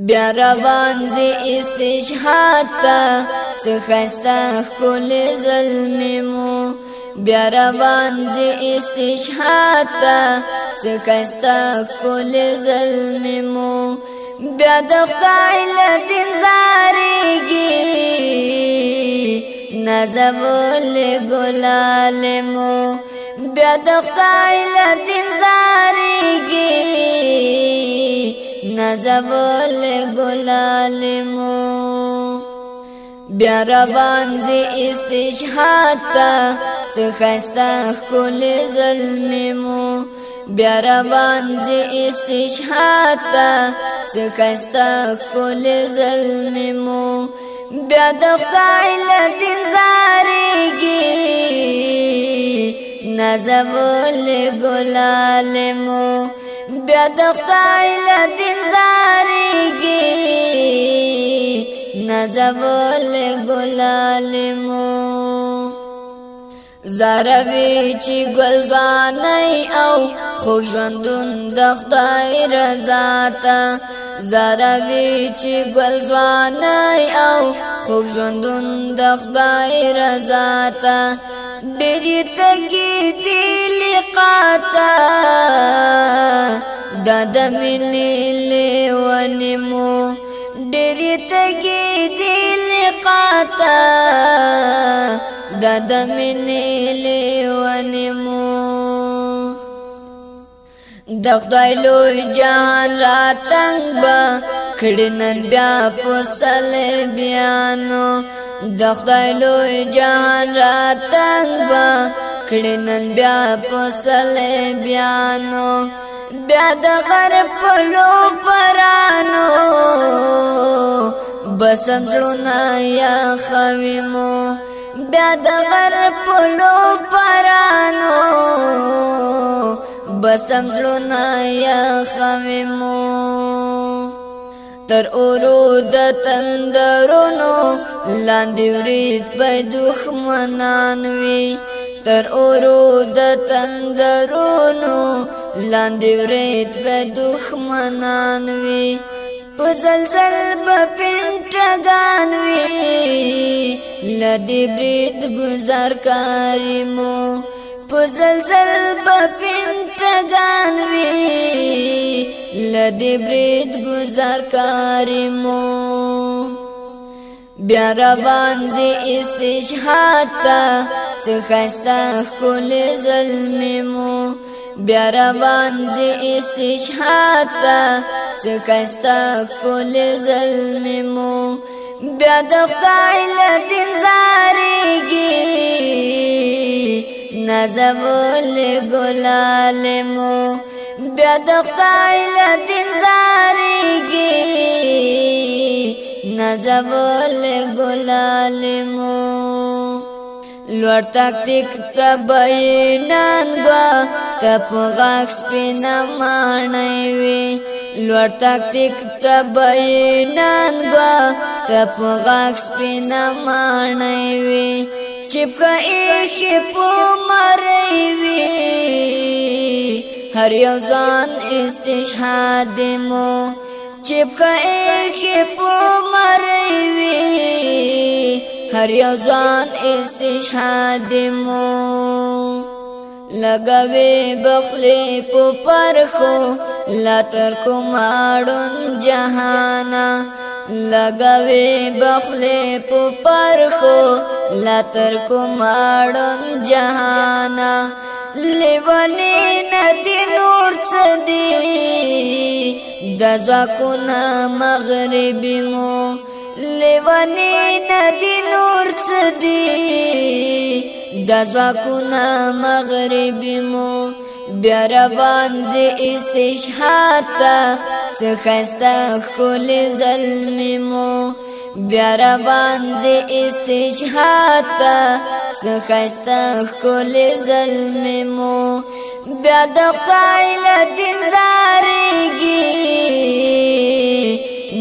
بیا روان زی استشهاد تا سخستا کل ظلمی مو بیا روان زی استشهاد تا سخستا کل ظلمی مو بیا دخدای لدن زاریگی نزبول گلال مو بیا دخدای لدن زاریگی نزول گلال مو بیا روان زی استشهاد تا سخستا کل ظلم مو بیا روان زی استشهاد تا سخستا کل ظلم مو بیا دفتای لدن زارگی نازول ګلال مو بیا د خدای له دین زاريږي نازول ګلال مو زاروی چې ګلزان او خو ژوندون د خدای رضا ته زاروی چې ګلزان او خو ژوندون د خدای رضا ته ډېری تګي دی لقاتا دد منې لونی مو ډېری تګي دی لقاتا دد منې لونی مو د خدای لوی جهان را تنگ با کړنن بیا پوسل بیانو د خدای لوی جهان را تنگ با کړنن بیا پوسل بیانو بیا د غرب پلو پرانو بس زړونه یا خویمو بیا د غرب پلو پرانو بسم زړونه یا خممو تر اورو د تندرونو لاندې ورید به دښمنان وي تر اورو د تندرونو لاندې ورید به دښمنان وي په زلزل به پینټګان وي لدی برید گزار کاریمو په زلزل بپینټګان وی لدی برید گزار کاریمو بیا روان زی استشهاد تا څخستا کول ظلممو بیا روان زی استشهاد تا څخستا کول ظلممو بیا د خدای لدین زارېږي نزول ګلال مو بیا د خدای له دین زاريږي نزول ګلال مو لوړ تکتیک تبینان غوا تپ غاکس پینا مانای وی لوړ تکتیک تبینان غوا تپ غاکس پینا مانای وی چپکا ایخی پو مریوی هر یو ځان استشهاد مو چپکا ایخی پو مریوی هر یو ځان استشهاد مو لګوي بخلی په پرخو لا تر کوماړون جهانا لګوي بخلی په پرخو لا تر کوماړون جهانا لیوانی ندی نور چدی دزا کنا مغربی مو لیوانی ندی د ځواکونه مغرب مو بیا روان زی استشهاد تا څه خسته کول ظلم مو بیا روان زی استشهاد تا څه خسته کول ظلم مو بیا د خدای له دین زارېږي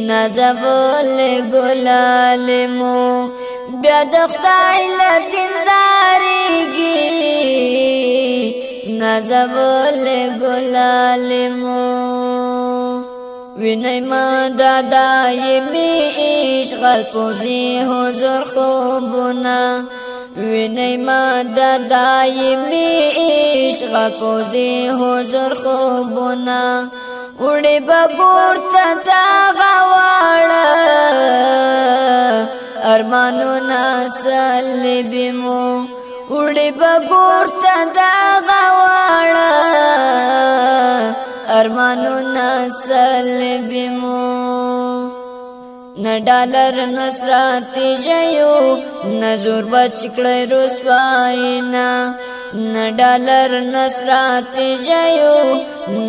نازول ګلال مو بیا د خدای لټ انتظارېږي نازب له ګلال مو ویني ما دادای می اشغال پوزي حضور خوبونه ویني ما دادای می اشغال پوزي حضور خوبونه وړي بګور ته دا غواړه ارمانو نسل بیمو وړي ببور ته دا غواړه ارمانو نسل بیمو نه ډالر نصرات جيو نزور بچ کړه رسواینا نه ډالر نصرات جيو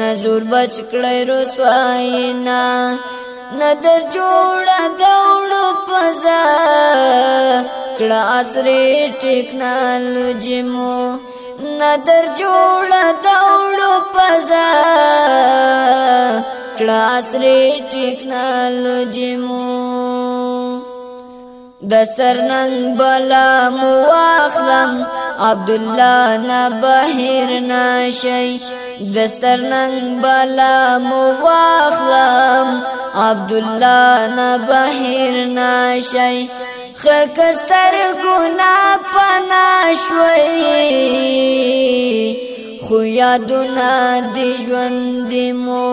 نزور بچ کړه رسواینا ندر جوړه دوړو پزا کړه عصري ټیکنالوژي مو ندر جوړه دوړو پزا کړه عصري ټیکنالوژي مو د سرنن بلا مواخلم عبد الله نه بهر نشي د سرنن بلا مواخلم عبد الله نه بهر نشي خر که سر ګنا پنا شوي خو یادونه د ژوند مو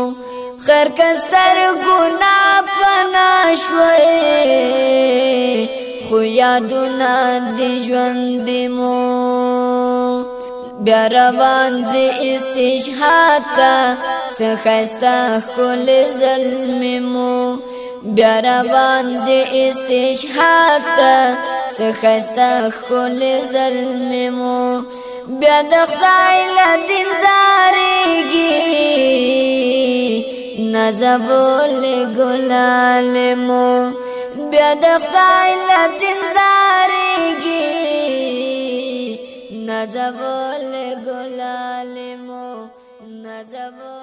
خر که سر ګنا پنا شوي خو یادونه د ژوند مو بیا روان زی استشهاتا سخستا کل ظلم مو بیا روان زی استشهاتا سخستا کل ظلم مو بیا د خدای لدین زارېږي نازول ګلال مو بیا د خدای لدین زارېږي نازول ګلال مو نازول